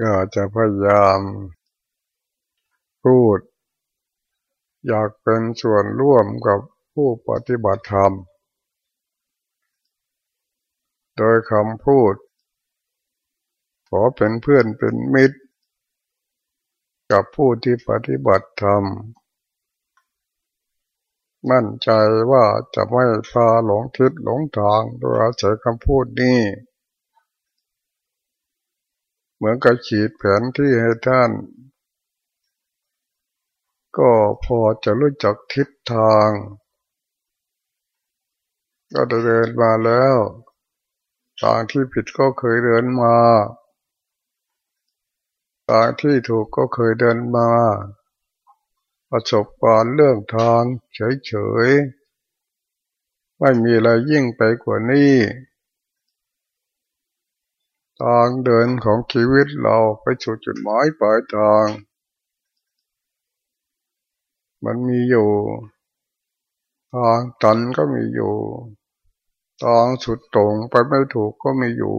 ก็จะพยายามพูด อยากเป็นส่วนร่วมกับผู้ปฏิบัติธรรม โดยคำพูด ขอเป็นเพื่อนเป็นมิตร กับผู้ที่ปฏิบัติธรรม มั่นใจว่าจะไม่พาหลงทิศหลงทางโดยอาศัยคำพูดนี้ เหมือนกับฉีดแผนที่ให้ท่าน ก็พอจะรู้จักทิศทาง ก็เดินมาแล้ว ทางที่ผิดก็เคยเดินมา ทางที่ถูกก็เคยเดินมา ประสบการณ์เรื่องทางเฉยๆ ไม่มีอะไรยิ่งไปกว่านี้ ทางเดินของชีวิตเราไปสู่จุดหมายปลายทาง มันมีอยู่ทางตันก็มีอยู่ทางสุดตรงไปไม่ถูกก็มีอยู่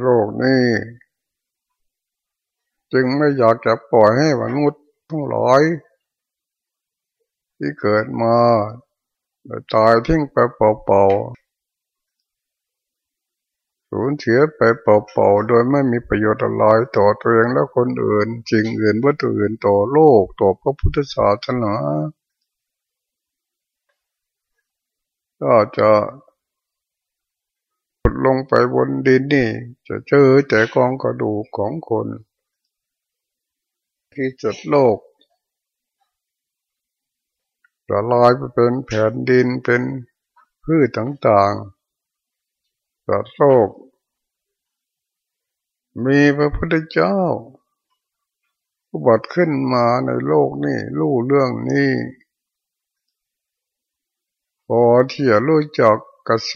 โลกนี้ จึงไม่อยากจะปล่อยให้มนุษย์ทั้งหลายที่เกิดมาตายทิ้งไปเปล่าๆ สูญเสียไปเปล่าๆโดยไม่มีประโยชน์อะไรต่อตัวเองและคนอื่นจริงอื่นวัตถุอื่นต่อโลกต่อพระพุทธศาสนาก็จะลงไปบนดินนี่ จะเจอแต่กองกระดูกของคน ที่จุดโลกจะลอยไปเป็นแผ่นดินเป็นพืชต่างๆ สัตว์โลก มีพระพุทธเจ้าอุบัติขึ้นมาในโลกนี้รู้เรื่องนี้พอที่จะรู้จักกระแส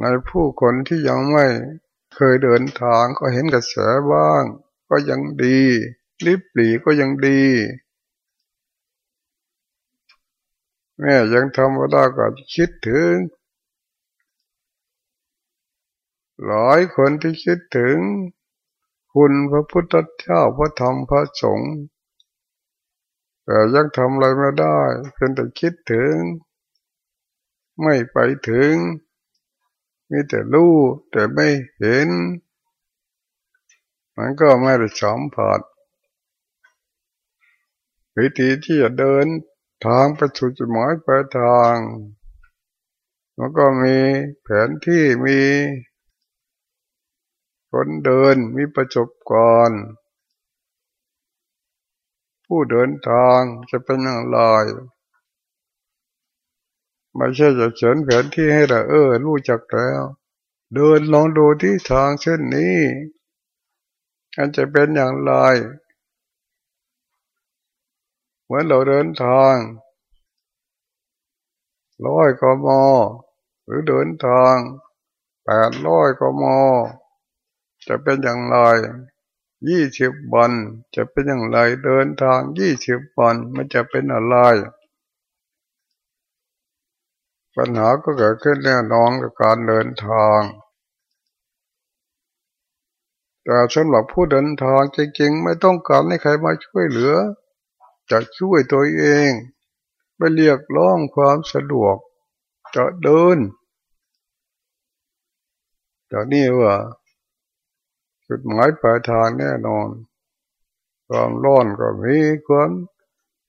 ในผู้คนที่ยังไม่เคยเดินทางก็เห็นกระแสบ้าง ก็ยังดีริบหลีก็ยังดี แม่ยังทำว่ได้ก็คิดถึง หลายคนที่คิดถึง คุณพระพุทธเจ้าพระธรรมพระสงฆ์แต่ยังทำอะไรไม่ได้เพียงแต่คิดถึง ไม่ไปถึง มีแต่รู้แต่ไม่เห็น มันก็ไม่ได้สัมผัสวิธีที่จะเดิน ทางไปสู่จุดหมายปลายทางมันก็มีแผนที่มีคนเดินมีประสบการณ์ผู้เดินทางจะเป็นอย่างไรไม่ใช่จะเขียนแผนที่ให้เราเออรู้จักแล้ว เดินลองดูที่ทางเช่นนี้อันจะเป็นอย่างไร มือนเราเดินทางร้อยกมหรือเดินทางแปดร้อยกมจะเป็นอย่างไรยี่สิบวันจะเป็นอย่างไรเดินทางยี่สิบวันมันจะเป็นอะไร ปัญหาก็เกิดขึ้นแน่นอนกับการเดินทาง แต่สำหรับผู้เดินทางจริงๆ ไม่ต้องการให้ใครมาช่วยเหลือ จะช่วยตัวเองไม่เรียกร้องความสะดวก จะเดินจากนี้ว่าจุดหมายปลายทางแน่นอน ความร้อนก็มีความ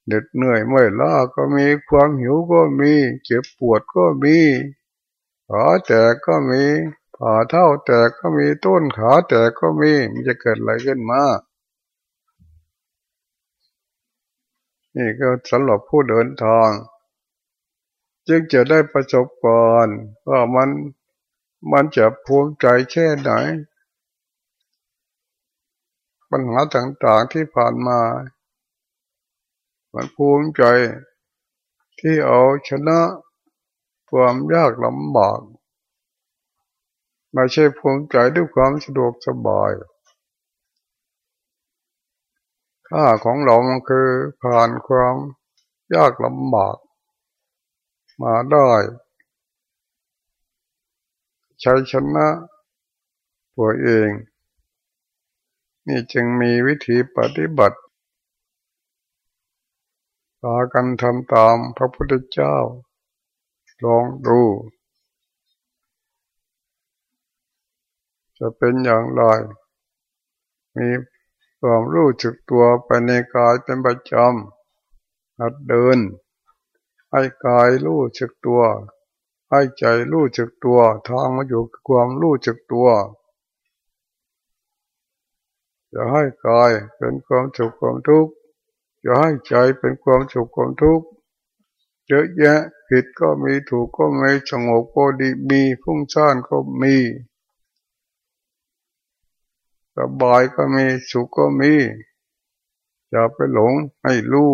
เหน็ดเหนื่อยเมื่อยล้าก็มีความหิวก็มีเจ็บปวดก็มีขาแตกก็มีผ่าเท่าแตกก็มีต้นขาแตกก็มีมันจะเกิดอะไรขึ้นมา นี่ก็สำหรับผู้เดินทาง จึงจะได้ประสบการณ์ว่ามันมันจะภูมิใจแค่ไหน ปัญหาต่างๆที่ผ่านมา มันภูมิใจที่เอาชนะความยากลำบากไม่ใช่ภูมิใจด้วยความสะดวกสบาย ค่าของเรามันคือผ่านความยากลำบาก มาได้ชัยชนะตัวเอง นี่จึงมีวิธีปฏิบัติพากันทำตามพระพุทธเจ้า ลองดู จะเป็นอย่างไร มี ความรู้จึกตัวไปในกายเป็นประจำหัดเดิน ให้กายรู้จึกตัว ให้ใจรู้จึกตัว ทางมาอยู่ความรู้จึกตัวจะให้กายเป็นความสุขความทุกข์จะให้ใจเป็นความสุขความทุกข์เยอะแยะผิดก็มีถูกก็มีสงบก็ดีมีฟุ้งซ่านก็มี สบายก็มีสุขก็มีอย่าไปหลงให้รู้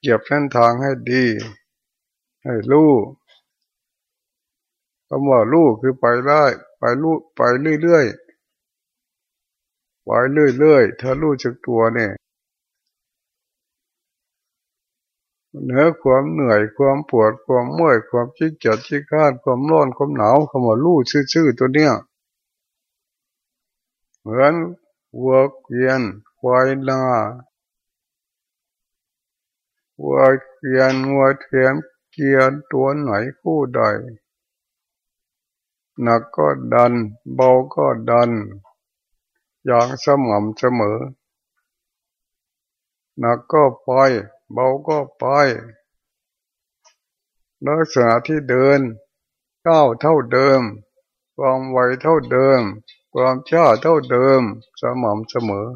เหยียบเส้นทางให้ดี ให้รู้คำว่ารู้คือไปได้ไปรู้ไปเรื่อยๆไปเรื่อยๆถ้ารู้จักตัวเนี่ยเหนือความเหนื่อยความปวดความเมื่อยความขี้เกียจขี้ข้านความร้อนความหนาวคำว่ารู้ชื่อๆตัวเนี้ย เหมือนวัวเกวียนควายนาวัวเกวียนวัวเทียมเกียนตัวไหนคู่ใดหนักก็ดัน เบาก็ดัน อย่างสม่ำเสมอหนักก็ไปเบาก็ไปลักษณะที่เดินก้าวเท่าเดิมความไวเท่าเดิม ความช้าเท่าเดิมสม่ำเสมอ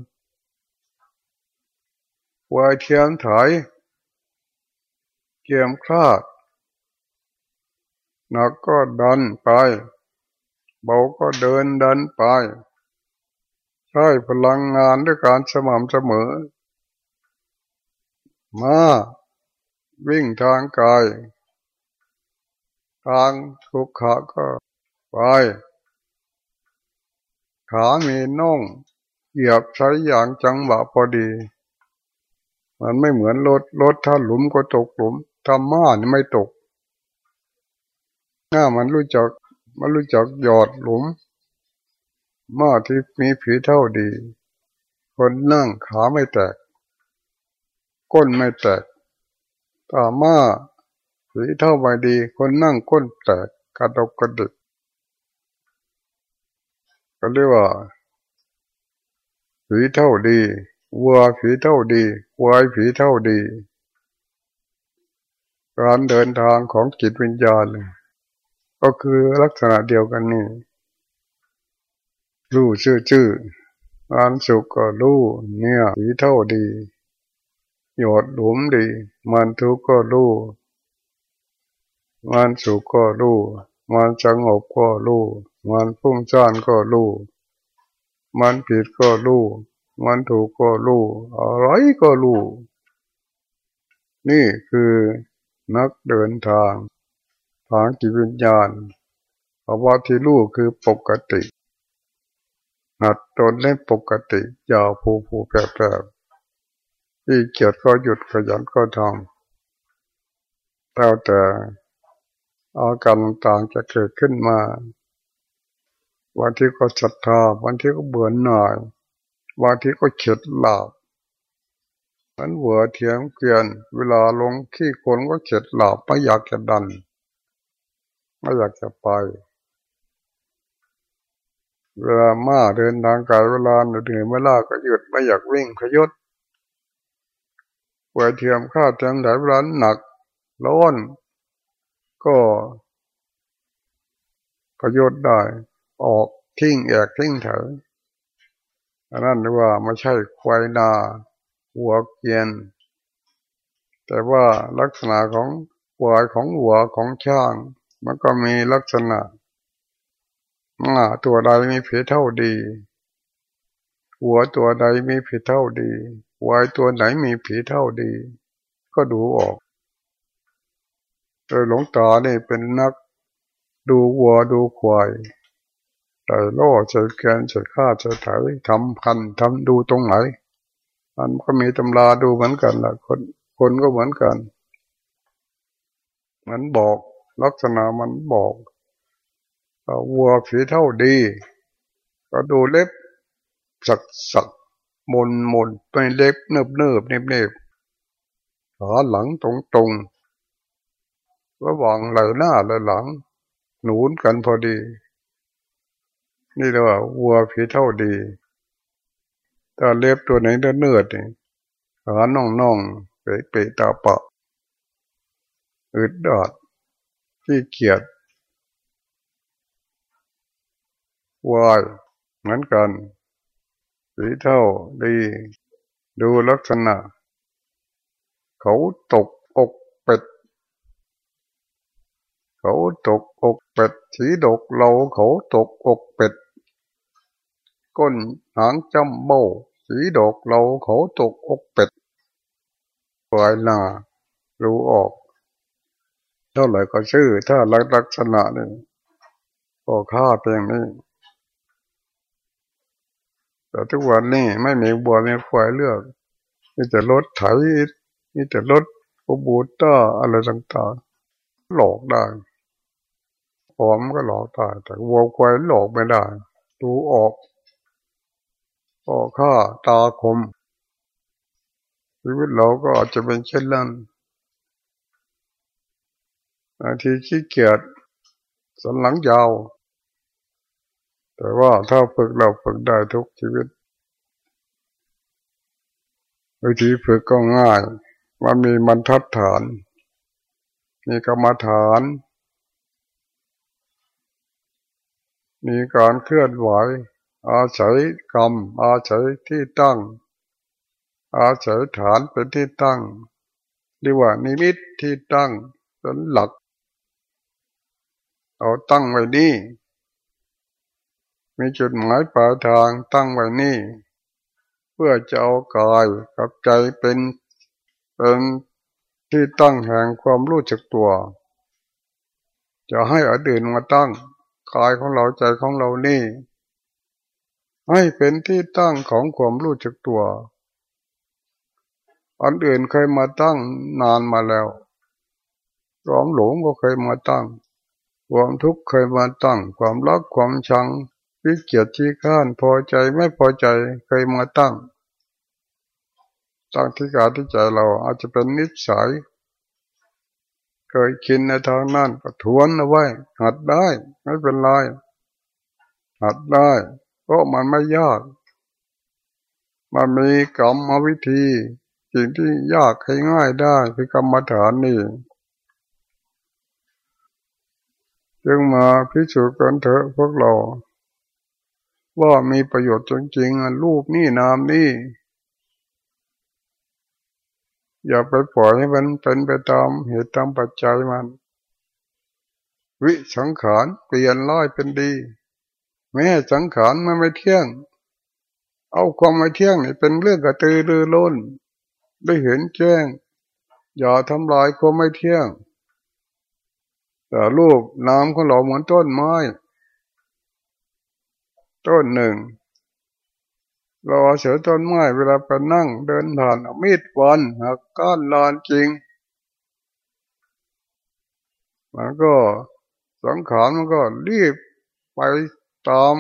วายเทียมถายเกียมคลาดหนักก็ดันไป เบาก็เดินดันไปใช้พลังงานด้วยการสม่ำเสมอ มาวิ่งทางกาย ทางทุกขะก็ไป ขามีน่องเหยียบใช้อย่างจังหวะพอดี มันไม่เหมือนรถรถถ้าหลุมก็ตกหลุมทำม้านี่ไม่ตกหน้ามันรู้จักมันรู้จักหยอดหลุมม้าที่มีผีเท่าดี คนนั่งขาไม่แตก ก้นไม่แตกตาม้าสีเท่าไม่ดี คนนั่งก้นแตกกระดกกระดิก ก็เรียกว่าผีเท่าดีวัวผีเท่าดีควายผีเท่าดี การเดินทางของจิตวิญญาณ ก็คือลักษณะเดียวกันนี่รู้ชื่อชื่องานสุขก็รู้เนี่ยผีเท่าดีหยดหลุมดี มันทุกข์ก็รู้มันสุขก็รู้มันสงบก็รู้ มันพุ่งซ่านก็รู้มันผิดก็รู้มันถูกก็รู้อะไรก็รู้นี่คือนักเดินทางทางจิตวิญญาณภาวะที่รู้คือปกติหัดตนให้ปกติอย่าผูผูแปรๆที่เกียจก็หยุดขยันก็ทำแล้วแต่อาการต่างจะเกิดขึ้นมา วันที่ก็ศรัทธาวันที่ก็เบื่อหน่ายวันที่ก็เข็ดหลาบมันเวอเทียมเกลียน เวลาลงขี้คนก็เข็ดหลาบไม่อยากจะดัน ไม่อยากจะไป เวลามาเดินทางไกลเวลาเหนื่อยเวลาก็หยุดไม่อยากวิ่งขยศวยเทียมข้าเทียมหลายร้านหนักร้อนก็ประโยชน์ได้ ออกทิ้งแอกทิ้งเถอะอันนั้นว่าไม่ใช่ควายนาหัวเกียน แต่ว่าลักษณะของหัวของหัวของช่าง มันก็มีลักษณะมาตัวใดมีผีเท่าดี หัวตัวใดมีผีเท่าดีวายตัวไหนมีผีเท่าดี ก็ดูออก โดยหลวงตาเนี่เป็นนักดูวัวดูควาย แต่ล่อใช้แกนใช้ข้าใช้ถ่ายทำพันทำดูตรงไหน มันก็มีตำราดูเหมือนกันแหละคนคนก็เหมือนกัน มันบอก ลักษณะมันบอกวัวผีเท่าดี ก็ดูเล็บ สักสักมนมนไปเล็บเนิบเนิบเนบเนบขาหลังตรงตรงระหว่างไหล่หน้าและหลัง หนุนกันพอดี นี่เรียกว่าวัวผีเท่าดีถ้าเล็บตัวไหนเนื้อเนื้อนี่ขาน่องน่องเปะเปะตาปะอึดดอดที่เกียดวายเหมือนกันสีเท่าดี ดูลักษณะ เขาตกอกเป็ด เขาตกอกเป็ดสีดกเราเขาตกอกเป็ด ก้นหางจำโบสีดกเราเขาตกอกเป็ดปลายหน้ารู้ออกเท่าไหร่ก็ชื่อ ถ้าลักษณะนี่ก็ค่าเพียงนี้ แต่ทุกวันนี้ไม่มีบัวมีควายเลือกมีแต่รถไถมีแต่รถปูบูต้าอะไรต่างๆ หลอกได้ผมก็หลอกได้แต่วัวควายหลอกไม่ได้ดูออก ออข้าตาคมชีวิตเราก็อาจจะเป็นเช่นนั้นบางทีขี้เกียจสันหลังยาว แต่ว่าถ้าฝึกเราฝึกได้ทุกชีวิตวิธีฝึกก็ง่าย มันมีบรรทัดฐาน มีกรรมฐาน มีการเคลื่อนไหว อาศัยกรรม อาศัยที่ตั้ง อาศัยฐานเป็นที่ตั้งเรียกว่านิมิตที่ตั้งเป็นหลัก เอาตั้งไว้นี่ มีจุดหมายปลายทางตั้งไว้นี่ เพื่อจะเอากายกับใจเป็นเป็นที่ตั้งแห่งความรู้จักตัว จะให้อดีตมาตั้งกายของเราใจของเรานี่ ให้เป็นที่ตั้งของความรู้จักตัวอันอื่นเคยมาตั้งนานมาแล้วความหลงก็เคยมาตั้ง ความทุกข์เคยมาตั้ง ความรักความชังวิเกียรติข้านพอใจไม่พอใจเคยมาตั้ง ตั้งที่กาที่ใจเราอาจจะเป็นนิสัย เคยคินในทางนั้นก็ทวนเอาไว้ หัดได้ไม่เป็นไรหัดได้ เพราะมันไม่ยาก มันมีกรรมวิธี สิ่งที่ยากให้ง่ายได้คือกรรมฐานนี่จึงมาพิสูจน์กันเถอะพวกเรา ว่ามีประโยชน์จริงๆรูปนี่นามนี่ อย่าไปปล่อยให้มันเป็นไปตามเหตุตามปัจจัยมัน วิสังขารเปลี่ยนร้อยเป็นดี แม้สังขารมันไม่เที่ยง เอาความไม่เที่ยงนี่เป็นเรื่องกระตือรือร้นได้เห็นแจ้ง อย่าทำลายความไม่เที่ยง แต่รูปน้ำของเราเหมือนต้นไม้ ต้นหนึ่ง เราเสือต้นไม้เวลาไปนั่งเดินผ่านมีดฟันหักก้านลานจริงมันก็สังขารมันก็รีบไป ตาม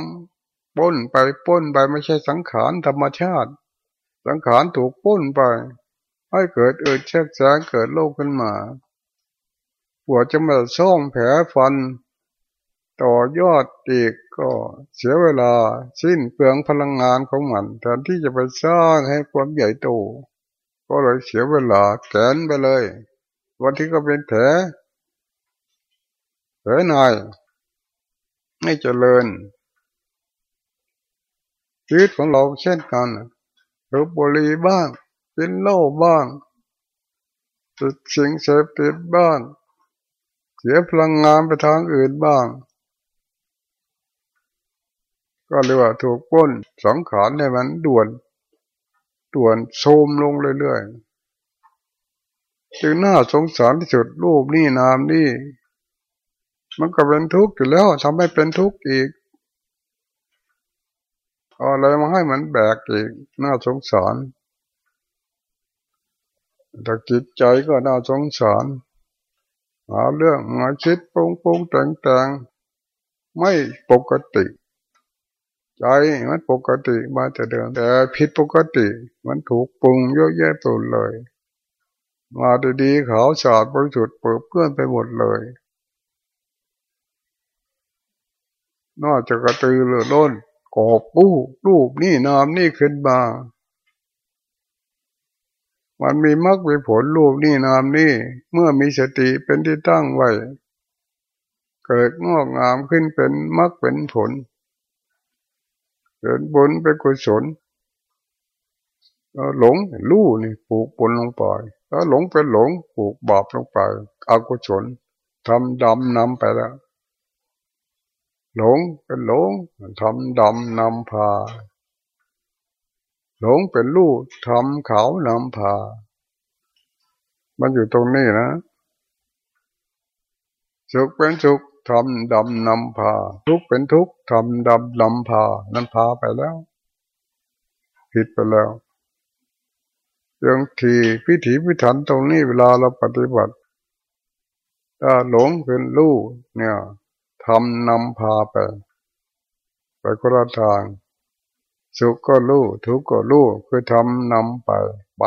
ป้นไปป้นไปไม่ใช่สังขารธรรมชาติ สังขารถูกป้นไป ให้เกิดเอิดเช็คแสงเกิดโลกขึ้นมาปวดจะมาซ่องแผลฟัน ต่อยอดอีกก็เสียเวลาสิ้นเปลืองพลังงานของมันแทนที่จะไปสร้างให้ความใหญ่โตก็เลยเสียเวลาแกนไปเลย วันที่ก็เป็นแผลแผลหน่อย ไม่เจริญ ชีวิตของเราเช่นกันรูบุรีบ้างเป็นเล่าบ้างติดสิ่งเสพติดบ้าง เสียพลังงานไปทางอื่นบ้าง ก็เรียกว่าถูกป้นสังขารเนี่ยมันด่วนด่วนโทมลงเรื่อยๆจึงน่าสงสารที่สุดรูปนี่นามนี่ มันก็เป็นทุกข์อยู่แล้วทำให้เป็นทุกข์อีกอะไรมาให้มันแบกอีกน่าสงสารแต่จิตใจก็น่าสงสารหาเรื่องมาคิดปุงปุงแต่งแต่งไม่ปกติ ใจมันปกติมาแต่เดิมแต่ผิดปกติ มันถูกปรุงเยอะแยะตัวเลย มาดีๆขาวสะอาดบริสุทธิ์เปิดเพื่อนไปหมดเลย นอกจากกระตือรือร้นกอบกู้รูปนี่นามนี่ขึ้นมามันมีมรรคมีผลรูปนี่นามนี่ เมื่อมีสติเป็นที่ตั้งไว้ เกิดงอกงามขึ้นเป็นมรรคเป็นผลเกิดบุญเป็นกุศลหลงลู่นี่ปลูกบุญลงไปแล้วหลงเป็นหลงปลูกบาปลงไปอกุศลทำดำนำไปแล้ว หลงเป็นหลงทำดำนำพา หลงเป็นลูกทำขาวนำพา มันอยู่ตรงนี้นะ สุขเป็นสุขทำดำนำพา ทุกเป็นทุกทำดำนำพา นั้นพาไปแล้ว ผิดไปแล้วยังทีพิถีพิถันตรงนี้เวลาเราปฏิบัติถ้าหลงเป็นลูกเนี่ย ทำนำพาไป ไปคนละทาง สุขก็รู้ ทุกข์ก็รู้ คือทำนำไป ไป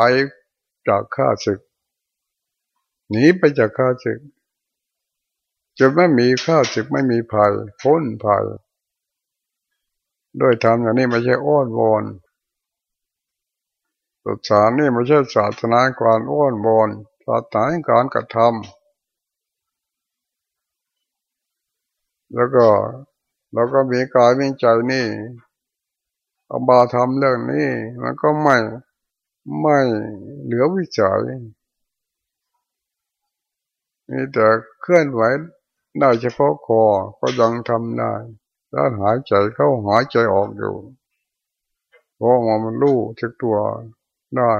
จากข้าศึก หนีไปจากข้าศึกจะไม่มีข้าศึกไม่มีภัยพ้นภัยด้วยทำอย่างนี้ไม่ใช่อ้อนวอนศาสนานี่ไม่ใช่ศาสนาการอ้อนวอนศาสนาการกระทำ แล้วก็เราก็มีกายมีใจนี่เอาบาทำเรื่องนี้ มันก็ไม่ไม่เหลือวิจัยมีแต่เคลื่อนไหวได้เฉพาะคอก็ยังทำได้แล้วหายใจเข้าหายใจออกอยู่เพราะมันรู้จักตัวได้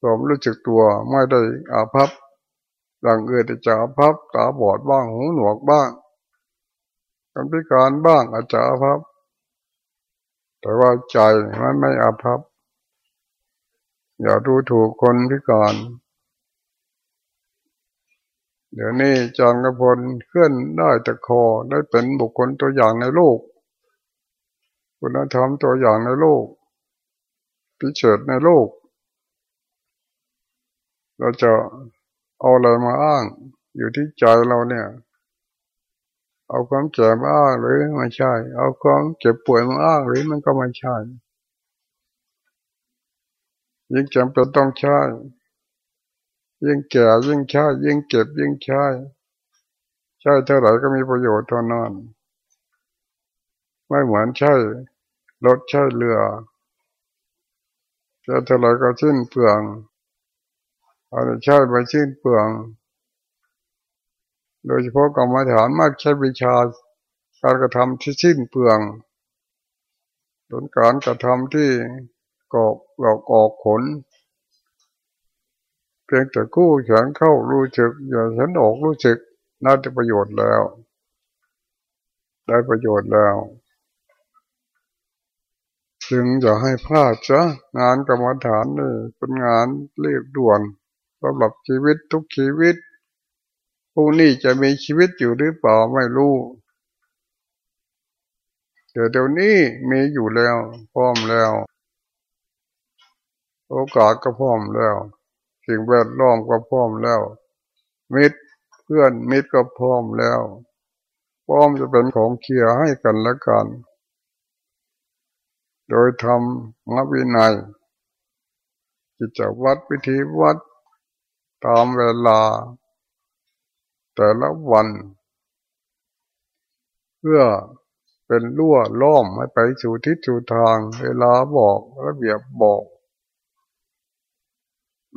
ตัวรู้จักตัวไม่ได้อาภัพหลังเอือแต่จะอาภัพตาบอดบ้างหูหนวกบ้าง คนพิการบ้างอาจจะอาภัพแต่ว่าใจมันไม่อาภัพอย่าดูถูกคนพิการ เดี๋ยวนี้จางกระพลเคลื่อนได้แต่คอได้เป็นบุคคลตัวอย่างในโลก คุณธรรมตัวอย่างในโลก พิเศษในโลก เราจะเอาอะไรมาอ้างอยู่ที่ใจเราเนี่ย เอาความเจ็บมาอ้างหรือไม่ใช่ เอาความเจ็บป่วยมาอ้างหรือมันก็ไม่ใช่ยิ่งจำเป็นต้องใช้ยิ่งแก่ยิ่งใช้ยิ่งเก็บยิ่งใช้ใช้เท่าไหร่ก็มีประโยชน์เท่านั้นไม่เหมือนใช่รถใช่เรือใช้เท่าไหร่ก็ชิ้นเปลืองอาใช้ไปชิ้นเปลือง โดยเฉพาะกรรมฐานมากใช้วิชาการกระทำที่สิ้นเปลืองผลการกระทำที่กอกหลอกออกขนเพียงแต่กู้แขนเข้ารู้จึกอย่าฉันออกรู้จึกน่าจะประโยชน์แล้ว ได้ประโยชน์แล้ว จึงอย่าให้พลาดจ้ะงานกรรมฐานนี่เป็นงานเรียบด่วนสำหรับชีวิตทุกชีวิต ผู้นี้จะมีชีวิตอยู่หรือเปล่าไม่รู้เดี๋ยวเดี๋ยวนี้มีอยู่แล้วพร้อมแล้ว โอกาสก็พร้อมแล้วสิ่งแวดล้อมก็พร้อมแล้ว มิตรเพื่อนมิตรก็พร้อมแล้วพร้อมจะเป็นของเคียร์ให้กันและกัน โดยทำมัวินัยกิจวัตรวิธีวัดตามเวลา แต่ละวัน เพื่อเป็นรั่วล้อมให้ไปสู่ทิศสู่ทาง เวลาบอกระเบียบบอก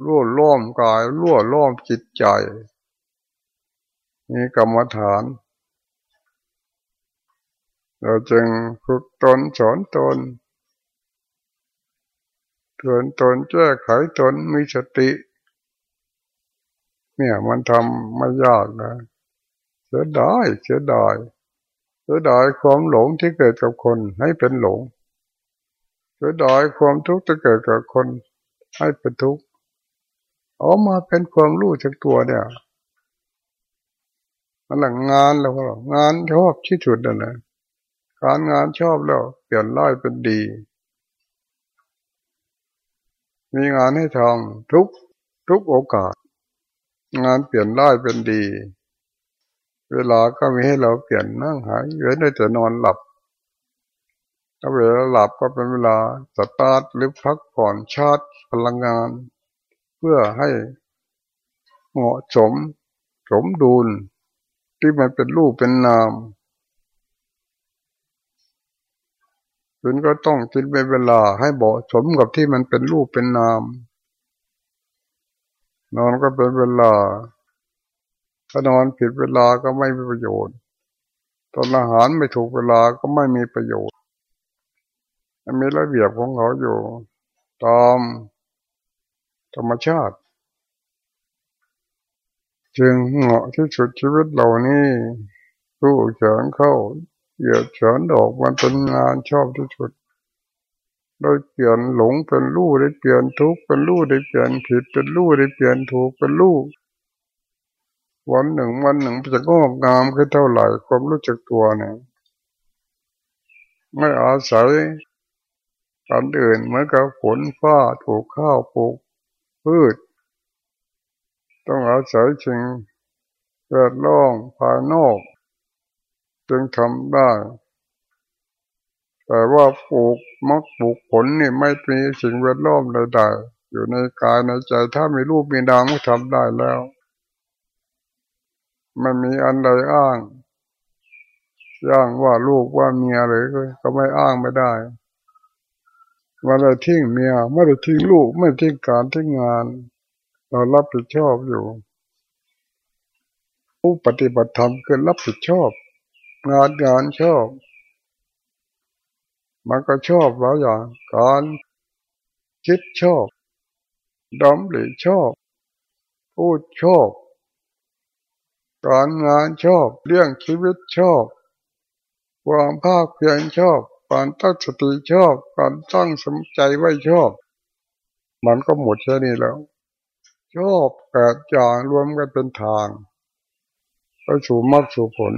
รั่วล้อมกายรั่วล้อมจิตใจนี่กรรมฐาน เราจึงฝึกตนสอนตนเตือนตนแก้ไขตนมีสติ เนี่ยมันทำไม่ยากนะเสียดายเสียดายเสียดายความหลงที่เกิดกับคนให้เป็นหลงเสียดายความทุกข์ที่เกิดกับคนให้เป็นทุกข์ออกมาเป็นความรู้จากตัวเนี่ยมันหลังงานแล้วก็งานชอบที่สุดนั่นแหละการงานชอบแล้วเปลี่ยนร้ายเป็นดี มีงานให้ทำทุกทุกโอกาส งานเปลี่ยนร้ายเป็นดี เวลาก็มีให้เราเปลี่ยนนั่งหายเว้นได้แต่นอนหลับถ้าเวลาหลับก็เป็นเวลาสตาร์ทหรือพักผ่อนชาร์จพลังงาน เพื่อให้เหมาะสมสมดุลที่มันเป็นรูปเป็นนามคุณก็ต้องคิดเป็นเวลาให้เหมาะสมกับที่มันเป็นรูปเป็นนาม นอนก็เป็นเวลา ถ้านอนผิดเวลาก็ไม่มีประโยชน์ตอนอาหารไม่ถูกเวลาก็ไม่มีประโยชน์มีระเบียบของเขาอยู่ ตามธรรมชาติ จึงเหมาะที่สุดชีวิตเหล่านี้รู้เฉินเข้าเหยียดเฉินออกมันเป็นงานชอบที่สุด โดยเปลี่ยนหลงเป็นรู้ได้เปลี่ยนทุกข์เป็นรู้ได้เปลี่ยนผิดเป็นรู้ได้เปลี่ยนถูกเป็นรู้วันหนึ่งวันหนึ่งจะงอกงามขึ้นเท่าไหร่ความรู้จักตัวเนี่ยไม่อาศัยการอื่นเหมือนกับฝนฟ้าถูกข้าวปลูกพืช ต้องอาศัยสิ่งแวดล้อมภายนอก จึงทำได้ แต่ว่าปลูก มักปลูกผลนี่ไม่มีสิ่งแวดล้อมใดๆอยู่ในกายในใจถ้ามีรูปมีนามก็ทำได้แล้ว มันมีอันใดอ้างย่างว่าลูกว่าเมียเลยก็ไม่อ้างไม่ได้มาได้ทิ้งเมียไม่ได้ทิ้งลูกไม่ทิ้งการทิ้งงาน เรารับผิดชอบอยู่ผู้ปฏิบัติธรรมคือรับผิดชอบ งานงานชอบ มันก็ชอบหลายอย่าง การคิดชอบดำหรือชอบ พูดชอบ การงานชอบ เรื่องชีวิตชอบความภาคเพียรชอบ การตั้งสติชอบ การตั้งสมใจไว้ชอบ มันก็หมดแค่นี้แล้ว ชอบแปดอย่างรวมกันเป็นทาง ไปสู่มรรคสู่ผล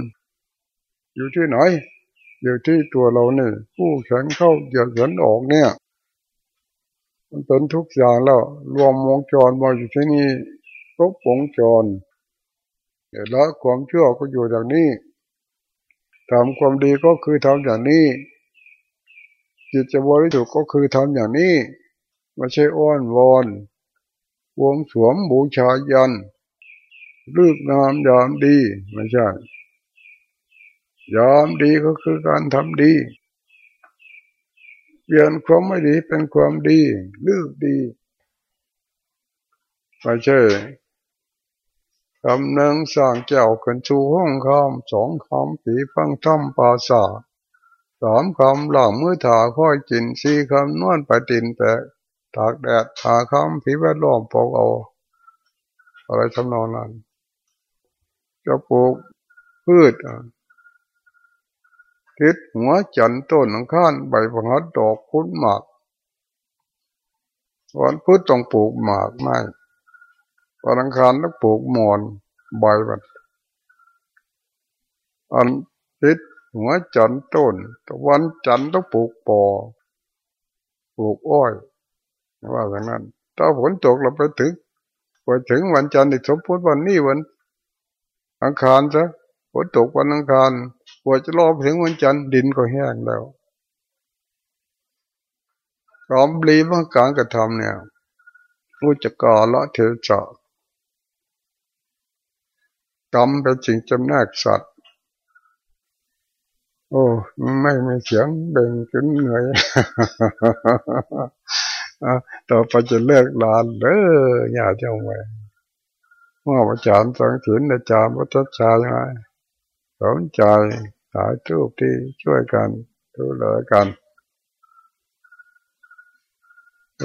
อยู่ที่ไหน อยู่ที่ตัวเราเนี่ยผู้แข็งเข้าเหยียดเหินออกเนี่ย มันเป็นทุกอย่างแล้ว รวมวงจรมาอยู่ที่นี่ครบวงจรเดี๋ยวละความชั่วก็อยู่อย่างนี้ทำความดีก็คือทำอย่างนี้ จิตจะบริสุทธิ์ก็คือทำอย่างนี้ไม่ใช่อ้อนวอนวงสวมบูชายันลืกงามยามดีไม่ใช่ ยามดีก็คือการทำดีเปลี่ยนความไม่ดีเป็นความดีลืกดีไม่ใช่คำหนึ่งสร้างเจ้าขึ้นชูห้องคำสองคำผีฟังถ้ำปาสาสามคำหลังมือถาค่อยกินสี่คำนวดไปตินแปะตากแดดหาคำผีแวดล้อมปอกเอาอะไรทำนองนั้นจะปลูกพืช ทิศหัวจันต้นข้านใบผัดดอกพุ้นหมากวันพุธต้องปลูกหมากไม่วันอังคารต้องปลูกหมอนใบมันอันทิศหัวจันต้นวันจันต้องปลูกปอปลูกอ้อยว่าอย่างนั้น ถ้าฝนตกเราไปถึงไปถึงวันจันทร์สมมติวันนี้วัน อังคารซะฝนตกวันอังคาร กว่าจะรอถึงวันจันทร์ดินก็แห้งแล้วพร้อมรีบการกระทำเนี่ยรู้จักกาละเทศะกรรมเป็นสิ่งจำแนกสัตว์ โอ้ไม่ไม่เสียงเบ่งจนเหนื่อยต่อไปจะเลิกลานเด้ออย่าเจ้าไว้ว่าอาจารย์สังถินอาจารย์วัชชาไงสนใจ สายทูกที่ช่วยกันดูแลกัน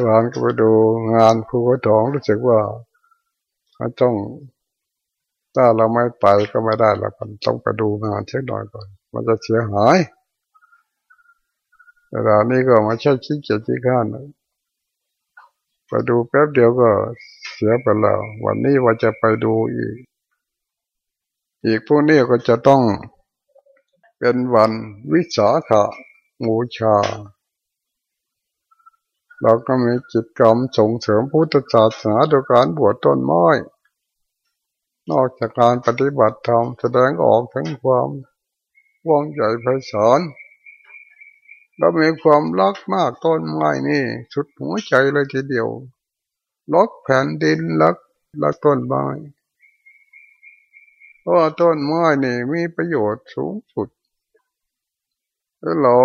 หลานก็ไปดูงานครูกระถองรู้สึกว่าต้องถ้าเราไม่ไปก็ไม่ได้แล้วันต้องไปดูงานเช็คหน่อยก่อน มันจะเสียหายเวลานี้ก็มาใช้คิดเกียจขี้ข้านไปดูแป๊บเดียวก็เสียไปแล้ว วันนี้ว่าจะไปดูอีก อีกพวกนี้ก็จะต้อง เป็นวันวิสาขะบูชา เราก็มีจิตกรรมส่งเสริมพุทธศาสนาโดยการบวชต้นไม้ นอกจากการปฏิบัติธรรมแสดงออกถึงความว่องใหญ่ไพศาลเรามีความรักมากต้นไม้นี่สุดหัวใจเลยทีเดียวรักแผ่นดินรักรักต้นไม้เพราะต้นไม้นี่มีประโยชน์สูงสุด แล้วเรา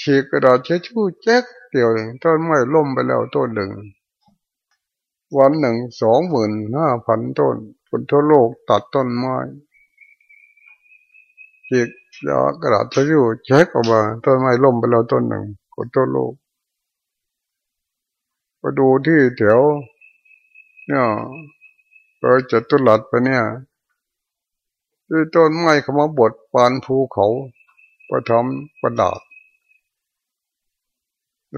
ฉีกกระดาษเช็ดชู่แจ๊กเดียวต้นไม้ล่มไปแล้วต้นหนึ่ง วันหนึ่งสองหมื่นห้าพันต้นคนทั่วโลกตัดต้นไม้ฉีกยากระดาษเช็ดชู่เช็คออกมาต้นไม้ล่มไปแล้วต้นหนึ่งคนทั่วโลกไปดูที่แถวเนี่ยโดยจัตุรัสไปเนี่ยที่ต้นไม้เขามาบดปานภูเขา ประทำประดาษ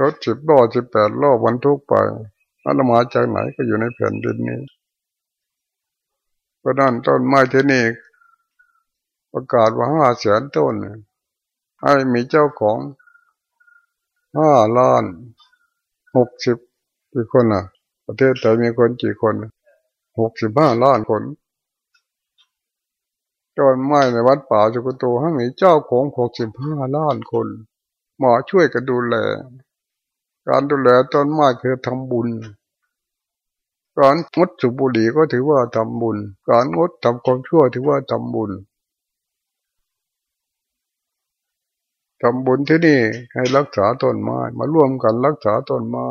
รถสิบล้อสิบแปดล้อบรรทุกไปอันมาจากไหนก็อยู่ในแผ่นดินนี้เพราะนั้นต้นไม้ที่นี่ประกาศว่าห้าแสนต้นให้มีเจ้าของห้าล้านหกสิบกี่คนอะ ประเทศไทยมีคนกี่คนหกสิบห้าล้านคน ต้นไม้ในวัดป่าจุกโตให้มีเจ้าของหกสิบห้าล้านคน หมอช่วยกันดูแล การดูแลต้นไม้คือทำบุญ การงดสุบุรีก็ถือว่าทำบุญ การงดทำความชั่วถือว่าทำบุญทำบุญที่นี่ให้รักษาต้นไม้มาร่วมกันรักษาต้นไม้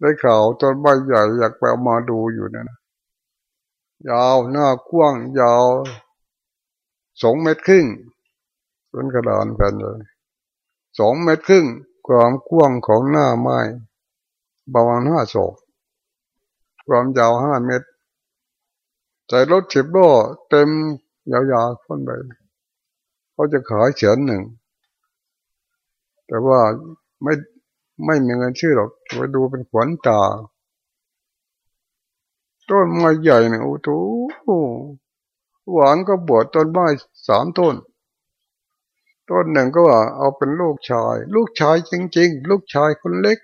ได้ข่าวต้นใบใหญ่อยากไปเอามาดูอยู่นะ ยาวหน้ากว้างยาวสองเมตรครึ่งเป็นกระดานแผ่นเลยสองเมตรครึ่งความกว้างของหน้าไม้ประมาณห้าศอกความยาวห้าเมตรใจรถสิบล้อเต็มยาวๆขึ้นไปเขาจะขายเฉียนหนึ่ง แต่ว่าไม่ไม่มีเงินชื่อหรอกไปดูเป็นขวัญตา ต้นไม้ใหญ่เนี่ยโอ้โหหวานก็บวชต้นไม้สามต้น ต้นหนึ่งก็ว่าเอาเป็นลูกชาย ลูกชายจริง ๆ ลูกชายคนเล็ก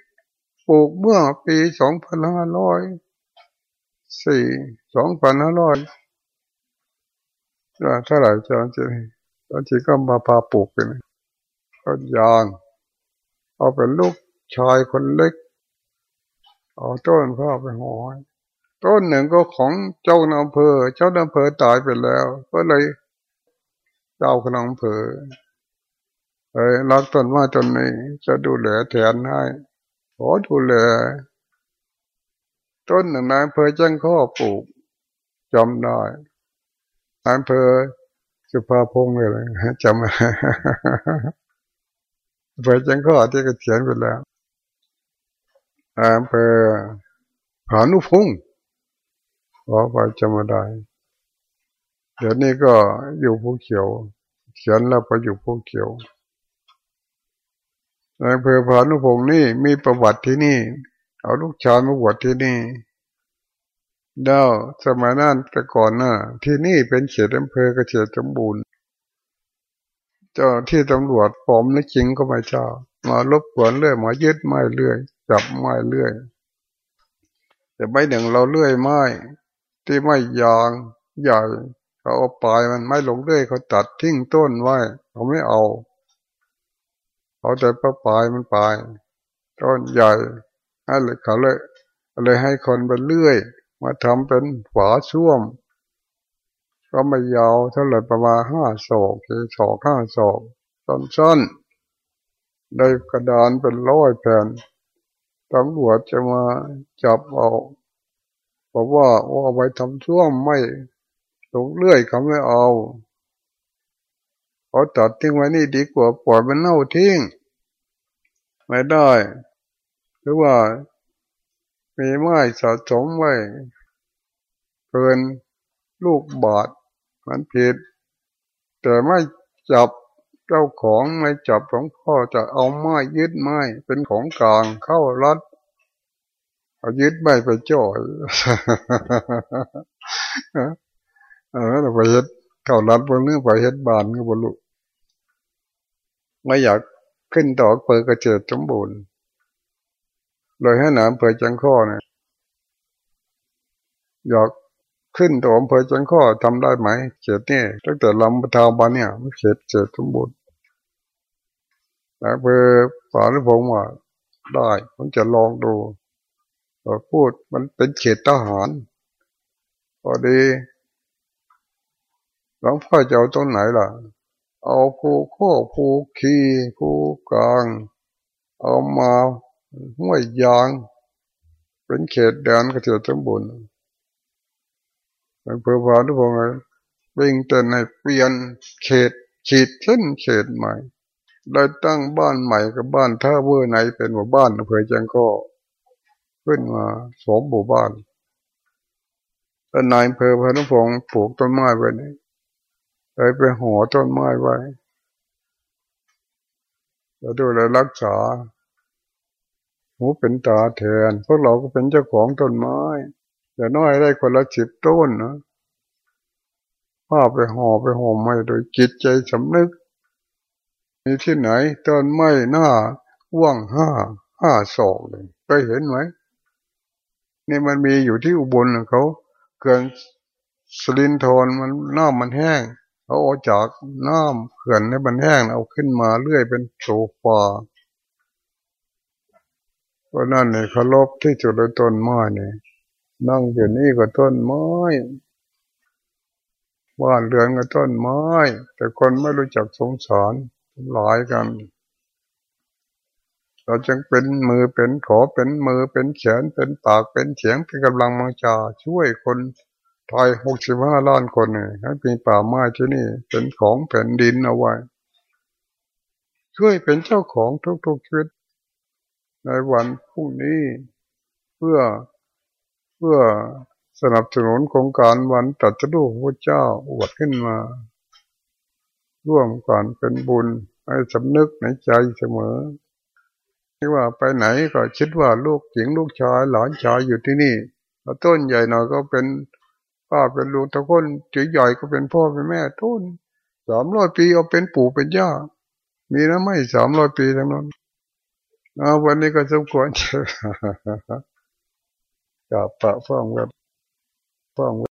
ปลูกเมื่อปีสองพันห้าร้อยสี่สองพันห้าร้อยเท่าไหร่จอนจีตอนที่ก็มาพาปลูกเป็นต้นยาง เอาเป็นลูกชายคนเล็ก เอาต้นข้าไปหอย ต้นหนึ่งก็ของเจ้าอำเภอ เจ้าอำเภอตายไปแล้ว ก็เลยเจ้าคณะอำเภอเอ้ยรักต้นว่าต้นนี้จะดูแลแทนให้ขอดูแลต้นหนึ่งนายอำเภอจ้งข้อปลูกจำได้นายอำเภอสุภาพงศ์เลยจำอำเภอจ้งข้อที่ก็เขียนไปแล้วอำเภอผานุพงศ์ ขอไปจำได้ เดี๋ยวนี้ก็อยู่ภูเขียว เขียนแล้วไปอยู่ภูเขียวอำเภอผานุพงศ์นี่มีประวัติที่นี่ เอาลูกชายมาบวชที่นี่เดาสมัยนั้นแต่ก่อนน่ะ ที่นี่เป็นเขตอำเภอเกษตรสมบูรณ์ เจ้าที่ตำรวจปลอมและจริงก็ไม่ชอบมาลบกวนเรื่อยมายึดไม้เรื่อย จับไม้เลื่อย แต่ใบหนึ่งเราเลื่อยไม้ ที่ไม่ยางใหญ่เขาเอาปลายมันไม่ลงเลื่อยเขาตัดทิ้งต้นไว้เขาไม่เอาเขาแต่ปลายมันปลายต้นใหญ่ให้เลยเขาเลยเลยให้คนไปเลื่อย มาทำเป็นฝาช่วม ก็ไม่ยาวเท่าไหร่ประมาณห้าศอกคือศอกห้าศอกต้นสั้นได้กระดานเป็นร้อยแผ่นตำรวจจะมาจับเอา บอกว่าว่าไปทำช่วงไม่ตกเลื่อยเขาไม่เอาเขาตัดทิ้งไว้นี่ดีกว่าปล่อยมันเน่าทิ้งไม่ได้ หรือว่า มีไม้สะสมไว้เกินลูกบาทมันผิด แต่ไม่จับเจ้าของไม่จับของพ่อจะเอาไม้ยึดไม้เป็นของกลางเข้ารัด เอายึดไม้ไปจ่อยเออเราไปเฮ็ดเข้ารัดบนเรื่องไปเฮ็ดบานก็บรรลุไม่อยากขึ้นต่อเปิดกระเจิดสมบูรณ์เลยให้หนามเปิดจังข้อเนี่ยอยากขึ้นต่ออำเภอจังข้อทำได้ไหมเขตนี่ยตั้งแต่ลำปะทาวบานเนี่ยเขตเขตสมบูรณ์แต่เพื่อฝ่าหรือผมว่าได้ผมจะลองดู พูดมันเป็นเขตทหารพอดีหลวงพ่อจะเอาต้นไหนล่ะ เอาภูโคภูคีภูกลาง เอามาห้วยยาง เป็นเขตแดนเกษตรสมบูรณ์เพื่อพาทุกคนวิ่งเต้นให้เปลี่ยนเขตขีดเส้นเขตใหม่ ได้ตั้งบ้านใหม่กับบ้านท่าเวอร์ไหนเป็นหมู่บ้านอำเภอจังก็ ขึ้นมาสมหมู่บ้านแล้วนายอำเภอพนุพงศ์ปลูกต้นไม้ไว้นี่เลยไปห่อต้นไม้ไว้แล้วดูแลรักษา หูเป็นตาแทน พวกเราก็เป็นเจ้าของต้นไม้อย่าน้อยได้คนละสิบต้นนะผ้าไปห่อไปห่อไม่โดยจิตใจสำนึก มีที่ไหนต้นไม้หน้าว่างห้าห้าศอกเลยไปเห็นไหม นี่มันมีอยู่ที่อุบลเขาเกินสลินทนมันน้ำมันแห้งเขาเอาจากน้ำเขื่อนให้มันแห้งเอาขึ้นมาเรื่อยเป็นโซฟาเพราะนั่นเนี่ยเขาลบที่จุดต้นไม้เนี่ยนั่งอยู่นี่ก็ต้นไม้บ้านเรือนก็ต้นไม้ แต่คนไม่รู้จักสงสารหลายกัน เราจึงเป็นมือเป็นขอเป็นมือเป็นแขนเป็นปากเป็นเสียงเป็นกำลังมังจาช่วยคนไทยหกสิบห้าล้านคนเนี่ยให้มีป่าไม้ที่นี่ เป็นของแผ่นดินเอาไว้ ช่วยเป็นเจ้าของทุกๆชีวิต ในวันพรุ่งนี้เพื่อเพื่อสนับสนุนโครงการวันตัดสู้พระเจ้าอวดขึ้นมา ร่วมกันเป็นบุญให้สำนึกในใจเสมอ ที่ว่าไปไหนก็คิดว่าลูกหญิงลูกชายหลานชายอยู่ที่นี่ต้นใหญ่หน่อยก็เป็นป้าเป็นลูกตะคนจีใหญ่ก็เป็นพ่อเป็นแม่ต้นสามร้อยปีเอาเป็นปู่เป็นย่ามีนะไม่สามร้อยปีทั้งนั้นวันนี้ก็สมควรจะกับปะฟ้องแบบฟ้อง